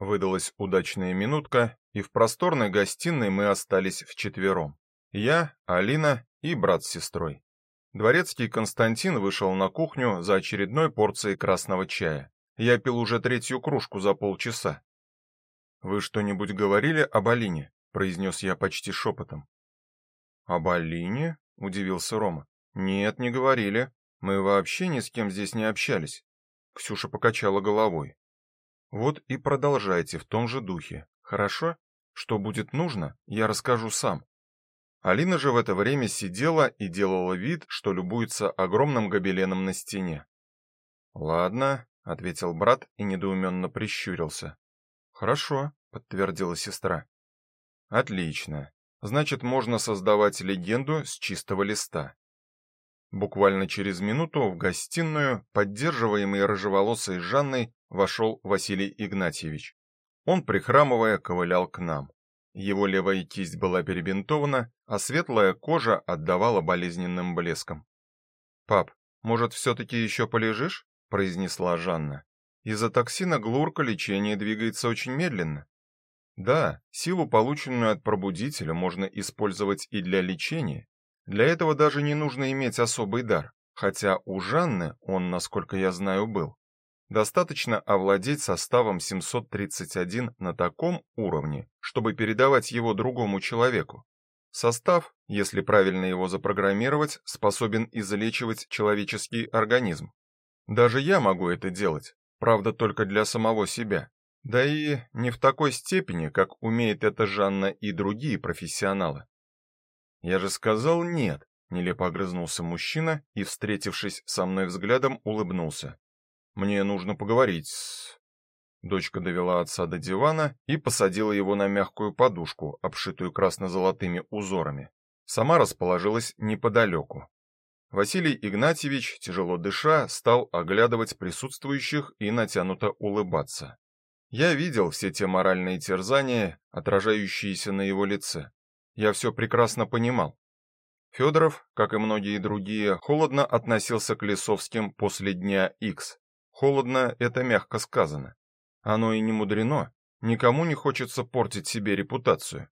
Выдалась удачная минутка, и в просторной гостиной мы остались вчетвером. Я, Алина и брат с сестрой. Дворецкий Константин вышел на кухню за очередной порцией красного чая. Я пил уже третью кружку за полчаса. Вы что-нибудь говорили об Алине? произнес я почти шепотом. Об Алине? удивился Рома. Нет, не говорили. Мы вообще ни с кем здесь не общались. Ксюша покачала головой. Вот и продолжайте в том же духе. Хорошо? Что будет нужно, я расскажу сам. Алина же в это время сидела и делала вид, что любуется огромным гобеленом на стене. "Ладно", ответил брат и недоуменно прищурился. "Хорошо", подтвердила сестра. "Отлично. Значит, можно создавать легенду с чистого листа". Буквально через минуту в гостиную, поддерживаемый рыжеволосой Жанной, вошел Василий Игнатьевич. Он прихрамывая ковылял к нам. Его левая кисть была перебинтована, а светлая кожа отдавала болезненным блеском. "Пап, может, все таки еще полежишь?" произнесла Жанна. "Из-за токсина глурка лечение двигается очень медленно". Да, силу, полученную от пробудителя, можно использовать и для лечения, для этого даже не нужно иметь особый дар, хотя у Жанны он, насколько я знаю, был. Достаточно овладеть составом 731 на таком уровне, чтобы передавать его другому человеку. Состав, если правильно его запрограммировать, способен излечивать человеческий организм. Даже я могу это делать, правда, только для самого себя. Да и не в такой степени, как умеет это Жанна и другие профессионалы. Я же сказал нет, нелепо огрызнулся мужчина и, встретившись со мной взглядом, улыбнулся. Мне нужно поговорить с Дочка довела отца до дивана и посадила его на мягкую подушку, обшитую красно-золотыми узорами. Сама расположилась неподалеку. Василий Игнатьевич, тяжело дыша, стал оглядывать присутствующих и натянуто улыбаться. Я видел все те моральные терзания, отражающиеся на его лице. Я все прекрасно понимал. Федоров, как и многие другие, холодно относился к Лесовским после дня X. Холодно это мягко сказано. Оно и не мудрено, никому не хочется портить себе репутацию.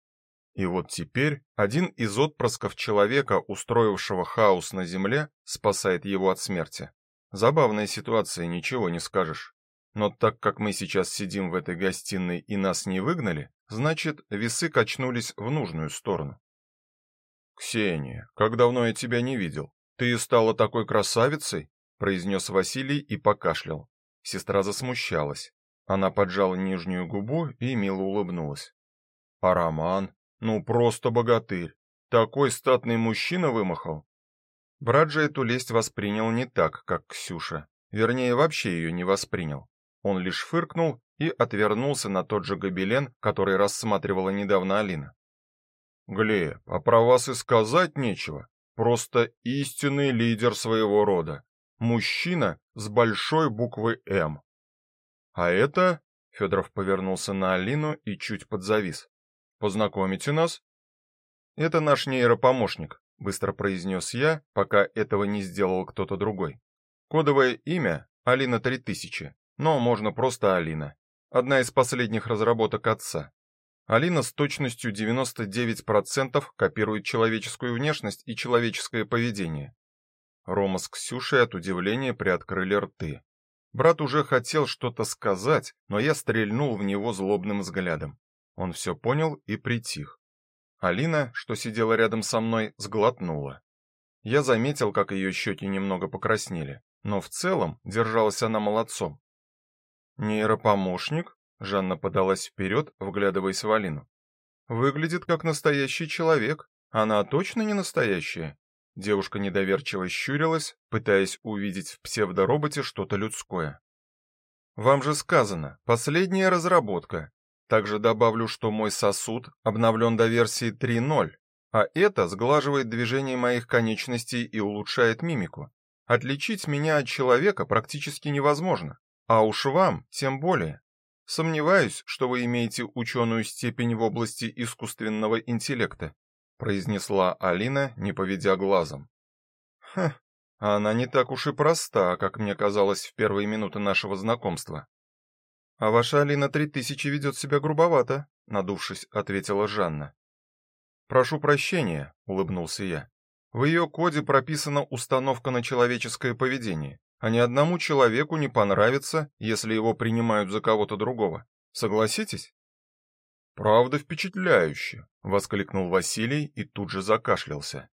И вот теперь один из отпрысков человека, устроившего хаос на земле, спасает его от смерти. Забавная ситуация, ничего не скажешь. Но так как мы сейчас сидим в этой гостиной и нас не выгнали, значит, весы качнулись в нужную сторону. Ксения, как давно я тебя не видел. Ты стала такой красавицей, произнес Василий и покашлял. Сестра засмущалась. Она поджала нижнюю губу и мило улыбнулась. А Роман, ну просто богатырь. Такой статный мужчина вымахал. Брат же эту лесть воспринял не так, как Ксюша. Вернее, вообще ее не воспринял. Он лишь фыркнул и отвернулся на тот же гобелен, который рассматривала недавно Алина. Глеб, а про вас и сказать нечего. Просто истинный лидер своего рода. Мужчина с большой буквы М. А это Федоров повернулся на Алину и чуть подзавис. Познакомите нас? Это наш нейропомощник, быстро произнес я, пока этого не сделал кто-то другой. Кодовое имя Алина 3000 но можно просто Алина. Одна из последних разработок отца. Алина с точностью 99% копирует человеческую внешность и человеческое поведение. Рома с Ксюшей от удивления приоткрыли рты. Брат уже хотел что-то сказать, но я стрельнул в него злобным взглядом. Он все понял и притих. Алина, что сидела рядом со мной, сглотнула. Я заметил, как ее щеки немного покраснели, но в целом держалась она молодцом. Нейропомощник? Жанна подалась вперед, вглядываясь в Алину. Выглядит как настоящий человек. Она точно не настоящая. Девушка недоверчиво щурилась, пытаясь увидеть в псевдороботе что-то людское. Вам же сказано, последняя разработка. Также добавлю, что мой сосуд обновлен до версии 3.0, а это сглаживает движение моих конечностей и улучшает мимику. Отличить меня от человека практически невозможно. А уж вам тем более. Сомневаюсь, что вы имеете ученую степень в области искусственного интеллекта, произнесла Алина, не поведя глазом. Ха, она не так уж и проста, как мне казалось в первые минуты нашего знакомства. А ваша Алина три тысячи ведет себя грубовато, надувшись, ответила Жанна. Прошу прощения, улыбнулся я. В ее коде прописана установка на человеческое поведение, а ни одному человеку не понравится, если его принимают за кого-то другого. Согласитесь? Правда впечатляюще, воскликнул Василий и тут же закашлялся.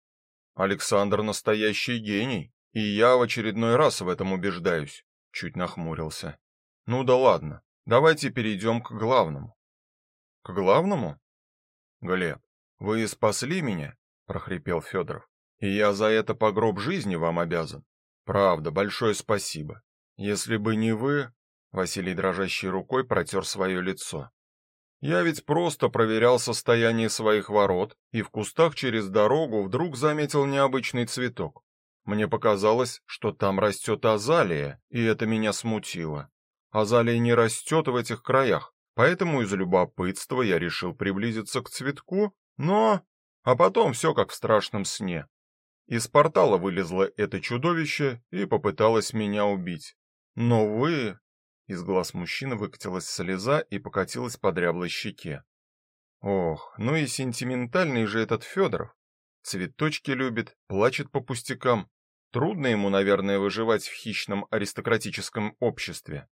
Александр настоящий гений, и я в очередной раз в этом убеждаюсь, чуть нахмурился. Ну да ладно, давайте перейдем к главному. К главному? Глеб, вы спасли меня, прохрипел Федоров. И я за это по гроб жизни вам обязан. Правда, большое спасибо. Если бы не вы, Василий дрожащей рукой протер свое лицо. Я ведь просто проверял состояние своих ворот и в кустах через дорогу вдруг заметил необычный цветок. Мне показалось, что там растет азалия, и это меня смутило. Азалия не растет в этих краях, поэтому из любопытства я решил приблизиться к цветку, но... А потом все как в страшном сне. Из портала вылезло это чудовище и попыталось меня убить. Но вы... Из глаз мужчины выкатилась слеза и покатилась по дряблой щеке. Ох, ну и сентиментальный же этот Федоров. Цветочки любит, плачет по пустякам. Трудно ему, наверное, выживать в хищном аристократическом обществе.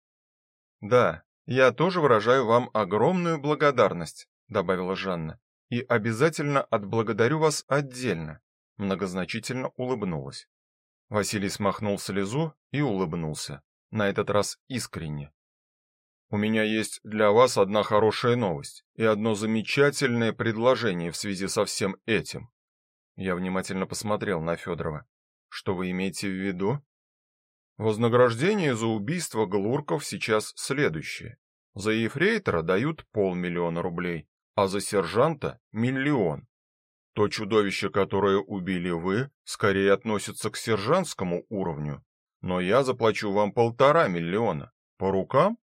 Да, я тоже выражаю вам огромную благодарность, добавила Жанна. И обязательно отблагодарю вас отдельно, многозначительно улыбнулась. Василий смахнул слезу и улыбнулся на этот раз искренне. У меня есть для вас одна хорошая новость и одно замечательное предложение в связи со всем этим. Я внимательно посмотрел на Федорова. Что вы имеете в виду? Вознаграждение за убийство Глурков сейчас следующее. За ефрейтора дают полмиллиона рублей, а за сержанта миллион. То чудовище, которое убили вы, скорее относится к сержантскому уровню, но я заплачу вам полтора миллиона. По рукам?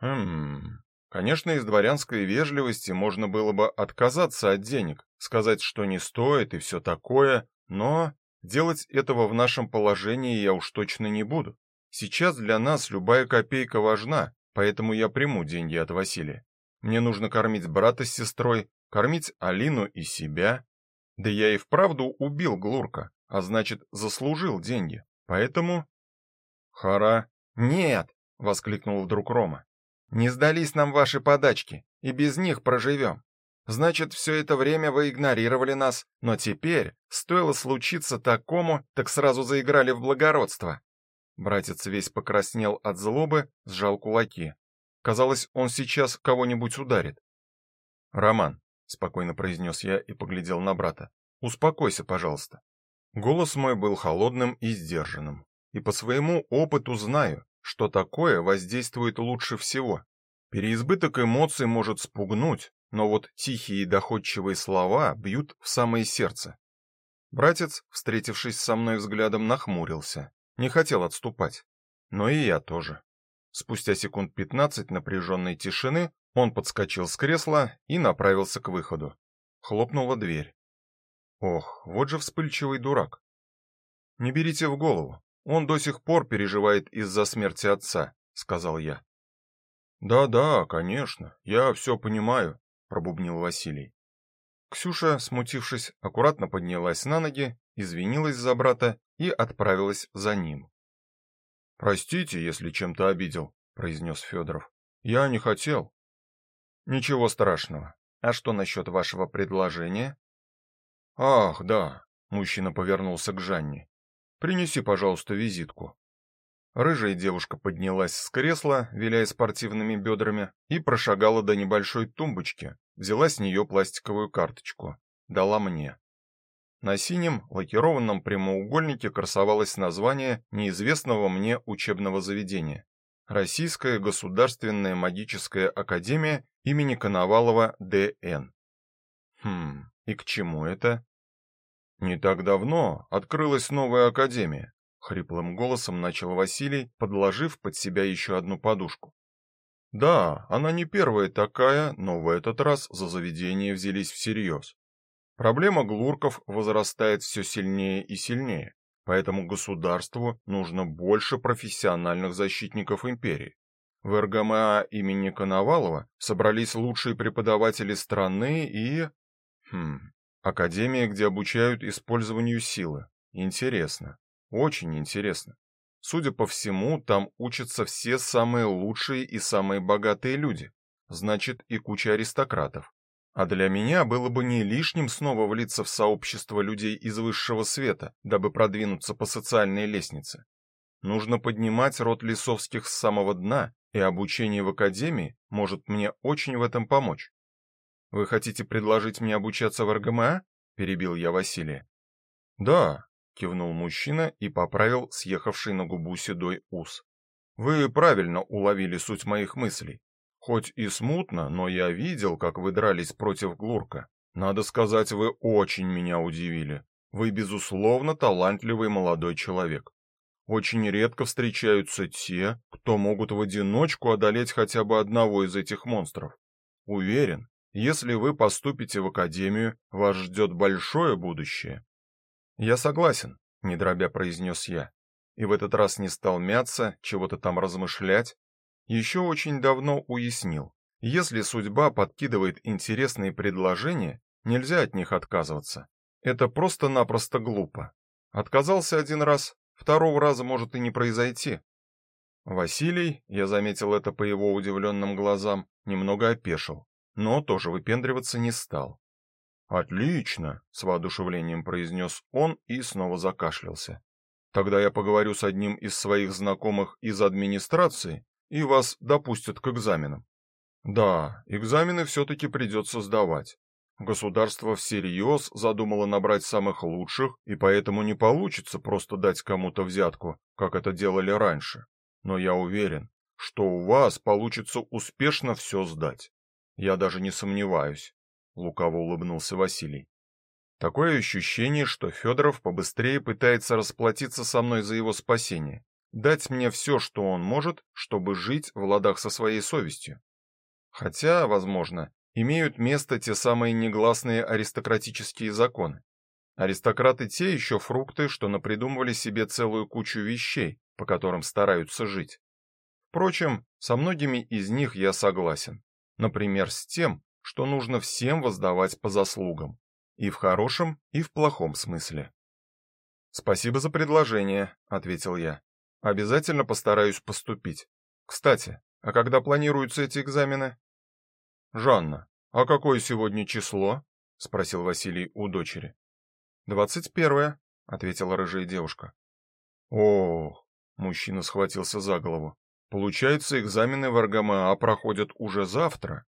Хм. Конечно, из дворянской вежливости можно было бы отказаться от денег, сказать, что не стоит и все такое, но делать этого в нашем положении я уж точно не буду. Сейчас для нас любая копейка важна, поэтому я приму деньги от Василия. Мне нужно кормить брата с сестрой, кормить Алину и себя. Да я и вправду убил Глурка, а значит, заслужил деньги. Поэтому Хара. Нет, воскликнул вдруг Рома. Не сдались нам ваши подачки, и без них проживем. Значит, все это время вы игнорировали нас, но теперь, стоило случиться такому, так сразу заиграли в благородство. Братец весь покраснел от злобы, сжал кулаки. Казалось, он сейчас кого-нибудь ударит. "Роман", спокойно произнес я и поглядел на брата. "Успокойся, пожалуйста". Голос мой был холодным и сдержанным, и по своему опыту знаю, что такое воздействует лучше всего. Переизбыток эмоций может спугнуть, но вот тихие и доходчивые слова бьют в самое сердце. Братец, встретившись со мной взглядом, нахмурился, не хотел отступать. Но и я тоже. Спустя секунд пятнадцать напряженной тишины он подскочил с кресла и направился к выходу. Хлопнула дверь. Ох, вот же вспыльчивый дурак. Не берите в голову. Он до сих пор переживает из-за смерти отца, сказал я. Да-да, конечно. Я все понимаю, пробубнил Василий. Ксюша, смутившись, аккуратно поднялась на ноги, извинилась за брата и отправилась за ним. Простите, если чем-то обидел, произнес Федоров. Я не хотел. Ничего страшного. А что насчет вашего предложения? Ах, да, мужчина повернулся к Жанне. Принеси, пожалуйста, визитку. Рыжая девушка поднялась с кресла, виляя спортивными бедрами, и прошагала до небольшой тумбочки, взяла с нее пластиковую карточку, дала мне. На синем лакированном прямоугольнике красовалось название неизвестного мне учебного заведения. Российская государственная магическая академия имени Коновалова Д.Н. Хм, и к чему это? Не так давно открылась новая академия, хриплым голосом начал Василий, подложив под себя еще одну подушку. Да, она не первая такая, но в этот раз за заведение взялись всерьез. Проблема глурков возрастает все сильнее и сильнее, поэтому государству нужно больше профессиональных защитников империи. В РГМА имени Коновалова собрались лучшие преподаватели страны и... Хм, академия, где обучают использованию силы. Интересно. Очень интересно. Судя по всему, там учатся все самые лучшие и самые богатые люди. Значит, и куча аристократов. А для меня было бы не лишним снова влиться в сообщество людей из высшего света, дабы продвинуться по социальной лестнице. Нужно поднимать род Лисовских с самого дна, и обучение в академии может мне очень в этом помочь. Вы хотите предложить мне обучаться в РГМА? перебил я Василия. Да, кивнул мужчина и поправил съехавший на губу седой ус. Вы правильно уловили суть моих мыслей. Хоть и смутно, но я видел, как вы дрались против Глурка. Надо сказать, вы очень меня удивили. Вы безусловно талантливый молодой человек. Очень редко встречаются те, кто могут в одиночку одолеть хотя бы одного из этих монстров. Уверен, если вы поступите в академию, вас ждет большое будущее. Я согласен, не дробя произнес я. И в этот раз не стал мяться, чего-то там размышлять, еще очень давно уяснил. Если судьба подкидывает интересные предложения, нельзя от них отказываться. Это просто-напросто глупо. Отказался один раз, второго раза может и не произойти. Василий, я заметил это по его удивленным глазам, немного опешил, но тоже выпендриваться не стал. Отлично, с воодушевлением произнес он и снова закашлялся. Тогда я поговорю с одним из своих знакомых из администрации и вас допустят к экзаменам. Да, экзамены все таки придется сдавать. Государство всерьез задумало набрать самых лучших, и поэтому не получится просто дать кому-то взятку, как это делали раньше. Но я уверен, что у вас получится успешно все сдать. Я даже не сомневаюсь, лукаво улыбнулся Василий. Такое ощущение, что Федоров побыстрее пытается расплатиться со мной за его спасение дать мне все, что он может, чтобы жить в ладах со своей совестью. Хотя, возможно, имеют место те самые негласные аристократические законы. Аристократы те еще фрукты, что напридумывали себе целую кучу вещей, по которым стараются жить. Впрочем, со многими из них я согласен. Например, с тем, что нужно всем воздавать по заслугам, и в хорошем, и в плохом смысле. Спасибо за предложение, ответил я. Обязательно постараюсь поступить. Кстати, а когда планируются эти экзамены? Жанна, а какое сегодня число? спросил Василий у дочери. «Двадцать первое», — ответила рыжая девушка. Ох, мужчина схватился за голову. Получается, экзамены в РГМА проходят уже завтра.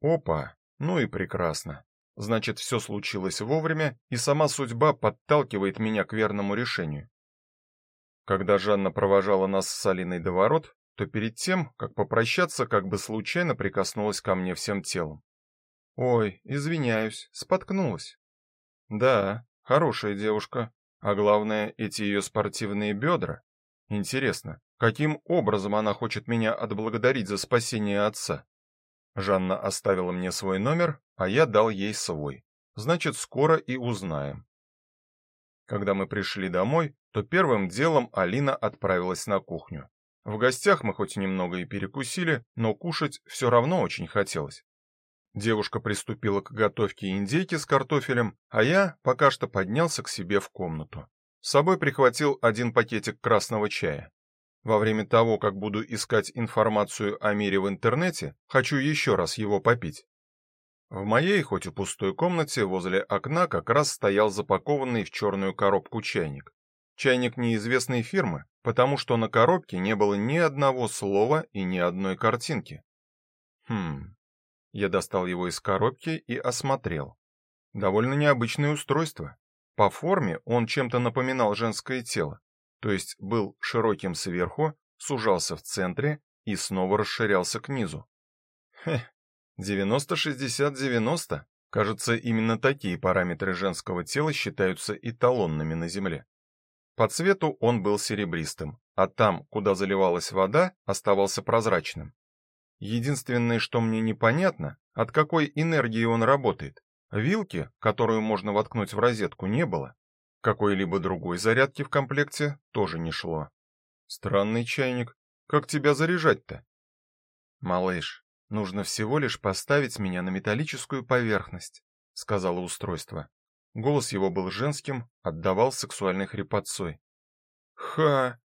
Опа, ну и прекрасно. Значит, все случилось вовремя, и сама судьба подталкивает меня к верному решению. Когда Жанна провожала нас с Алиной до ворот, то перед тем, как попрощаться, как бы случайно прикоснулась ко мне всем телом. Ой, извиняюсь, споткнулась. Да, хорошая девушка, а главное, эти ее спортивные бедра. Интересно, каким образом она хочет меня отблагодарить за спасение отца? Жанна оставила мне свой номер, а я дал ей свой. Значит, скоро и узнаем. Когда мы пришли домой, то первым делом Алина отправилась на кухню. В гостях мы хоть немного и перекусили, но кушать все равно очень хотелось. Девушка приступила к готовке индейки с картофелем, а я пока что поднялся к себе в комнату. С собой прихватил один пакетик красного чая. Во время того, как буду искать информацию о мире в интернете, хочу еще раз его попить. В моей, хоть и пустой комнате, возле окна как раз стоял запакованный в черную коробку чайник. Чайник неизвестной фирмы, потому что на коробке не было ни одного слова и ни одной картинки. Хм. Я достал его из коробки и осмотрел. Довольно необычное устройство. По форме он чем-то напоминал женское тело, то есть был широким сверху, сужался в центре и снова расширялся к низу. Хе, 90-60-90. Кажется, именно такие параметры женского тела считаются эталонными на Земле. По цвету он был серебристым, а там, куда заливалась вода, оставался прозрачным. Единственное, что мне непонятно, от какой энергии он работает. Вилки, которую можно воткнуть в розетку, не было. Какой-либо другой зарядки в комплекте тоже не шло. Странный чайник. Как тебя заряжать-то? Малыш, нужно всего лишь поставить меня на металлическую поверхность, сказала устройство. Голос его был женским, отдавал сексуальной хрипотцой. Ха,